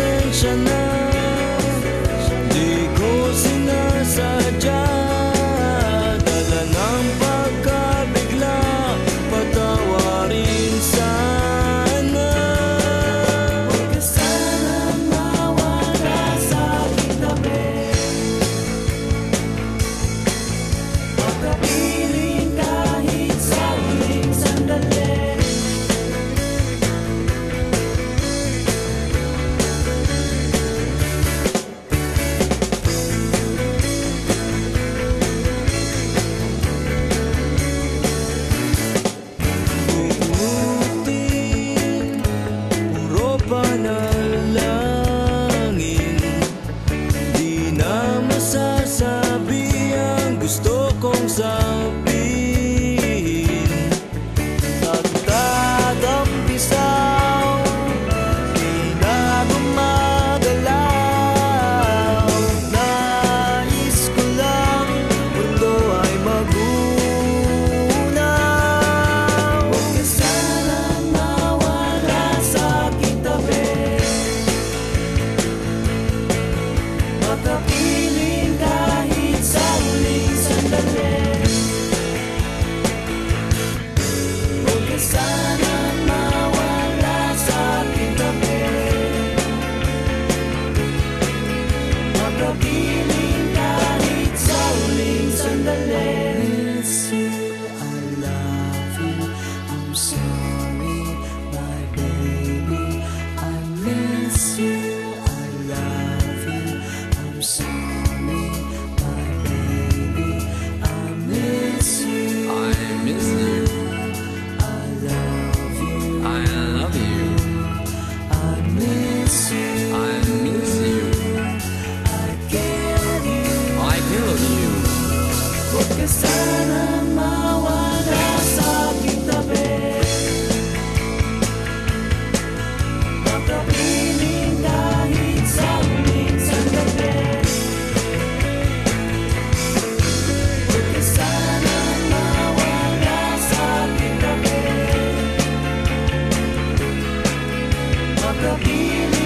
等着呢。cũng giàu Pili Cause I'm on my way. will heal